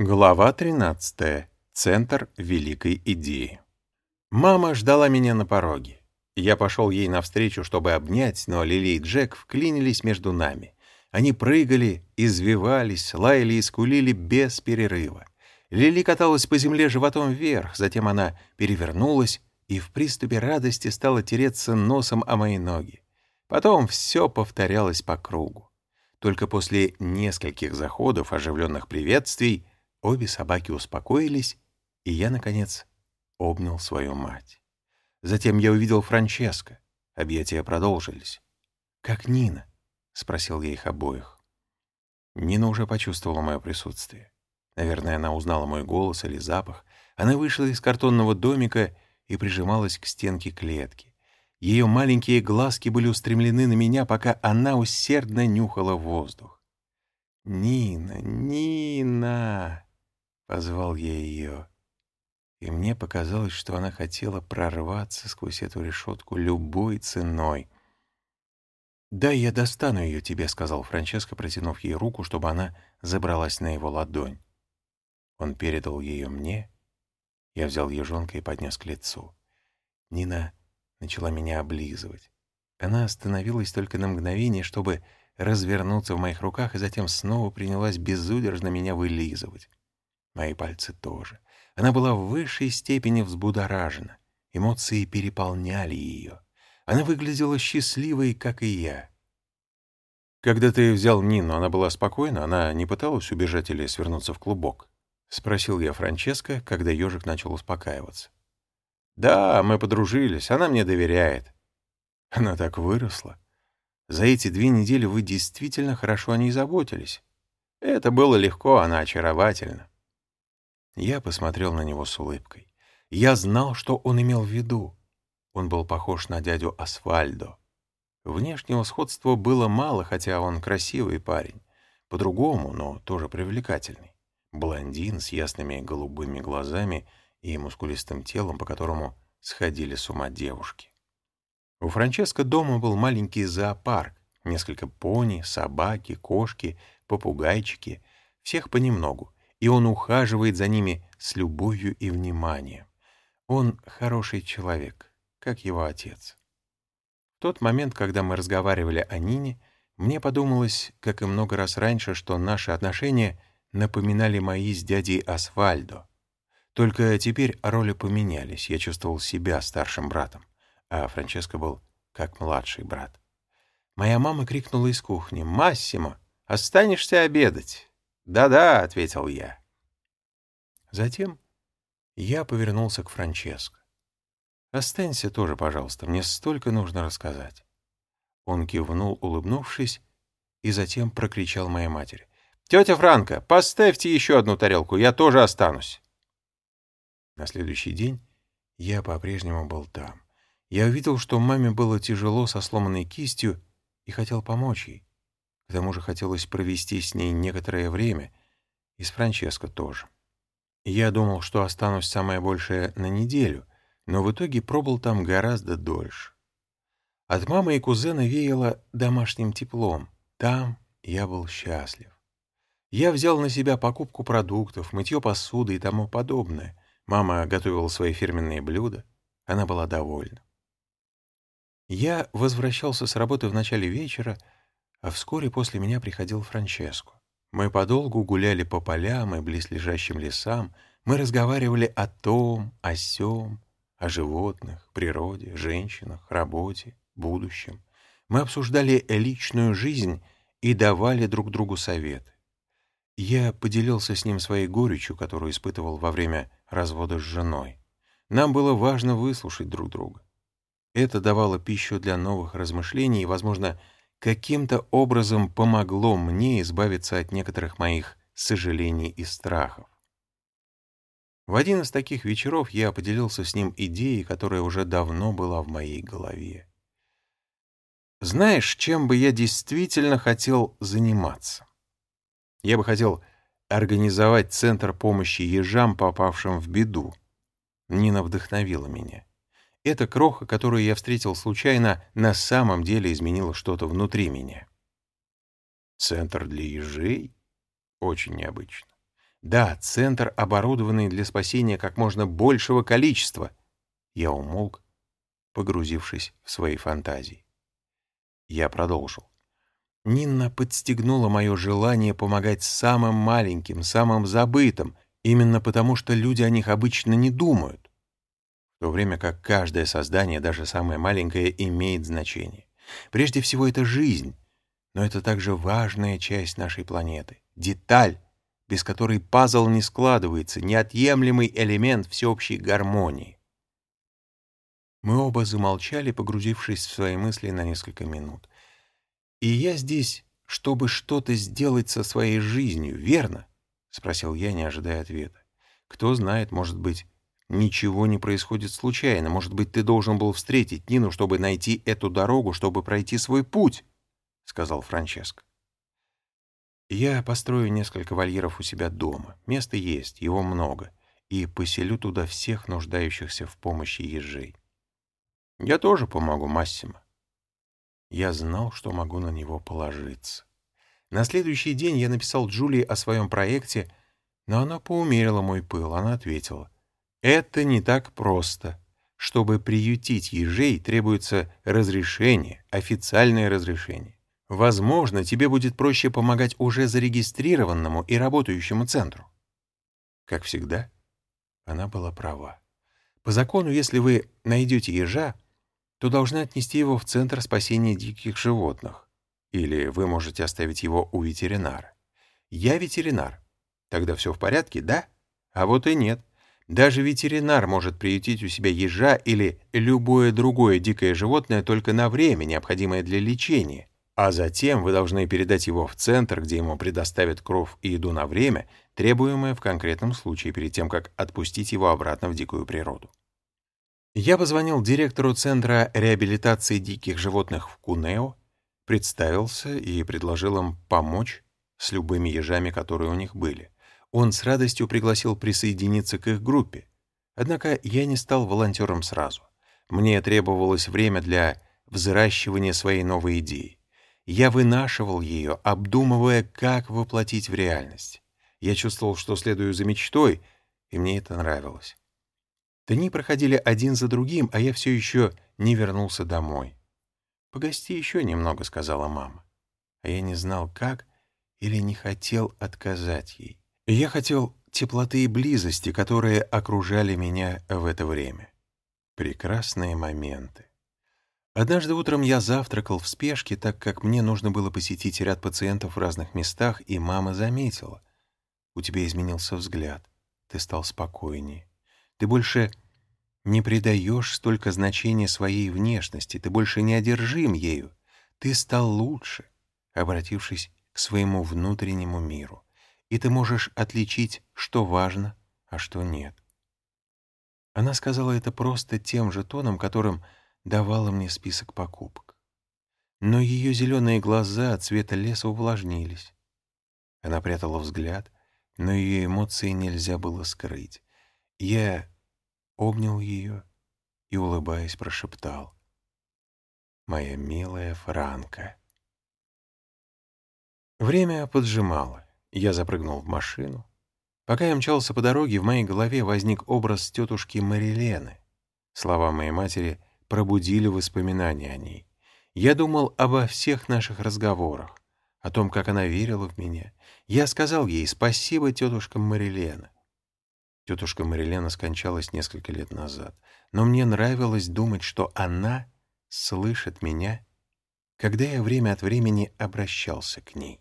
Глава 13. Центр великой идеи. Мама ждала меня на пороге. Я пошел ей навстречу, чтобы обнять, но Лили и Джек вклинились между нами. Они прыгали, извивались, лаяли и скулили без перерыва. Лили каталась по земле животом вверх, затем она перевернулась и в приступе радости стала тереться носом о мои ноги. Потом все повторялось по кругу. Только после нескольких заходов оживленных приветствий Обе собаки успокоились, и я, наконец, обнял свою мать. Затем я увидел Франческо. Объятия продолжились. «Как Нина?» — спросил я их обоих. Нина уже почувствовала мое присутствие. Наверное, она узнала мой голос или запах. Она вышла из картонного домика и прижималась к стенке клетки. Ее маленькие глазки были устремлены на меня, пока она усердно нюхала воздух. «Нина, Нина!» Позвал я ее, и мне показалось, что она хотела прорваться сквозь эту решетку любой ценой. «Да, я достану ее тебе», — сказал Франческо, протянув ей руку, чтобы она забралась на его ладонь. Он передал ее мне. Я взял ежонка и поднес к лицу. Нина начала меня облизывать. Она остановилась только на мгновение, чтобы развернуться в моих руках, и затем снова принялась безудержно меня вылизывать. Мои пальцы тоже. Она была в высшей степени взбудоражена. Эмоции переполняли ее. Она выглядела счастливой, как и я. «Когда ты взял Нину, она была спокойна? Она не пыталась убежать или свернуться в клубок?» — спросил я Франческо, когда ежик начал успокаиваться. «Да, мы подружились, она мне доверяет». Она так выросла. За эти две недели вы действительно хорошо о ней заботились. Это было легко, она очаровательна. Я посмотрел на него с улыбкой. Я знал, что он имел в виду. Он был похож на дядю Асфальдо. Внешнего сходства было мало, хотя он красивый парень. По-другому, но тоже привлекательный. Блондин с ясными голубыми глазами и мускулистым телом, по которому сходили с ума девушки. У Франческо дома был маленький зоопарк, несколько пони, собаки, кошки, попугайчики, всех понемногу, и он ухаживает за ними с любовью и вниманием. Он хороший человек, как его отец. В тот момент, когда мы разговаривали о Нине, мне подумалось, как и много раз раньше, что наши отношения напоминали мои с дядей Асфальдо. Только теперь роли поменялись, я чувствовал себя старшим братом, а Франческо был как младший брат. Моя мама крикнула из кухни «Массимо, останешься обедать!» «Да-да», — ответил я. Затем я повернулся к Франческо. «Останься тоже, пожалуйста, мне столько нужно рассказать». Он кивнул, улыбнувшись, и затем прокричал моей матери. «Тетя Франко, поставьте еще одну тарелку, я тоже останусь». На следующий день я по-прежнему был там. Я увидел, что маме было тяжело со сломанной кистью, и хотел помочь ей. К тому же хотелось провести с ней некоторое время, и с Франческо тоже. Я думал, что останусь самое большее на неделю, но в итоге пробыл там гораздо дольше. От мамы и кузена веяло домашним теплом. Там я был счастлив. Я взял на себя покупку продуктов, мытье посуды и тому подобное. Мама готовила свои фирменные блюда. Она была довольна. Я возвращался с работы в начале вечера, а вскоре после меня приходил Франческо. Мы подолгу гуляли по полям и близлежащим лесам, мы разговаривали о том, о сём, о животных, природе, женщинах, работе, будущем. Мы обсуждали личную жизнь и давали друг другу советы. Я поделился с ним своей горечью, которую испытывал во время развода с женой. Нам было важно выслушать друг друга. Это давало пищу для новых размышлений и, возможно, каким-то образом помогло мне избавиться от некоторых моих сожалений и страхов. В один из таких вечеров я поделился с ним идеей, которая уже давно была в моей голове. Знаешь, чем бы я действительно хотел заниматься? Я бы хотел организовать центр помощи ежам, попавшим в беду. Нина вдохновила меня. Эта кроха, которую я встретил случайно, на самом деле изменила что-то внутри меня. Центр для ежей? Очень необычно. Да, центр, оборудованный для спасения как можно большего количества. Я умолк, погрузившись в свои фантазии. Я продолжил. Нинна подстегнула мое желание помогать самым маленьким, самым забытым, именно потому что люди о них обычно не думают. В то время как каждое создание, даже самое маленькое, имеет значение. Прежде всего, это жизнь, но это также важная часть нашей планеты, деталь, без которой пазл не складывается, неотъемлемый элемент всеобщей гармонии. Мы оба замолчали, погрузившись в свои мысли на несколько минут. «И я здесь, чтобы что-то сделать со своей жизнью, верно?» — спросил я, не ожидая ответа. «Кто знает, может быть, ничего не происходит случайно. Может быть, ты должен был встретить Нину, чтобы найти эту дорогу, чтобы пройти свой путь», — сказал Франческо. «Я построю несколько вольеров у себя дома. Места есть, его много, и поселю туда всех нуждающихся в помощи ежей. Я тоже помогу Массимо. Я знал, что могу на него положиться. На следующий день я написал Джулии о своем проекте, но она поумерила мой пыл. Она ответила, «Это не так просто. Чтобы приютить ежей, требуется разрешение, официальное разрешение. Возможно, тебе будет проще помогать уже зарегистрированному и работающему центру». Как всегда, она была права. По закону, если вы найдете ежа, то должны отнести его в Центр спасения диких животных. Или вы можете оставить его у ветеринара. Я ветеринар. Тогда все в порядке, да? А вот и нет. Даже ветеринар может приютить у себя ежа или любое другое дикое животное только на время, необходимое для лечения. А затем вы должны передать его в центр, где ему предоставят кровь и еду на время, требуемое в конкретном случае перед тем, как отпустить его обратно в дикую природу. Я позвонил директору Центра реабилитации диких животных в Кунео, представился и предложил им помочь с любыми ежами, которые у них были. Он с радостью пригласил присоединиться к их группе. Однако я не стал волонтером сразу. Мне требовалось время для взращивания своей новой идеи. Я вынашивал ее, обдумывая, как воплотить в реальность. Я чувствовал, что следую за мечтой, и мне это нравилось. Дни проходили один за другим, а я все еще не вернулся домой. «Погости еще немного», — сказала мама. А я не знал, как или не хотел отказать ей. Я хотел теплоты и близости, которые окружали меня в это время. Прекрасные моменты. Однажды утром я завтракал в спешке, так как мне нужно было посетить ряд пациентов в разных местах, и мама заметила. «У тебя изменился взгляд. Ты стал спокойнее. Ты больше не придаешь столько значения своей внешности, ты больше не одержим ею. Ты стал лучше, обратившись к своему внутреннему миру. И ты можешь отличить, что важно, а что нет. Она сказала это просто тем же тоном, которым давала мне список покупок. Но ее зеленые глаза цвета леса увлажнились. Она прятала взгляд, но ее эмоции нельзя было скрыть. Я обнял ее и, улыбаясь, прошептал. «Моя милая Франка». Время поджимало. Я запрыгнул в машину. Пока я мчался по дороге, в моей голове возник образ тетушки Марилены. Слова моей матери пробудили воспоминания о ней. Я думал обо всех наших разговорах, о том, как она верила в меня. Я сказал ей «Спасибо, тетушка Марилена». Тетушка Марилена скончалась несколько лет назад, но мне нравилось думать, что она слышит меня, когда я время от времени обращался к ней.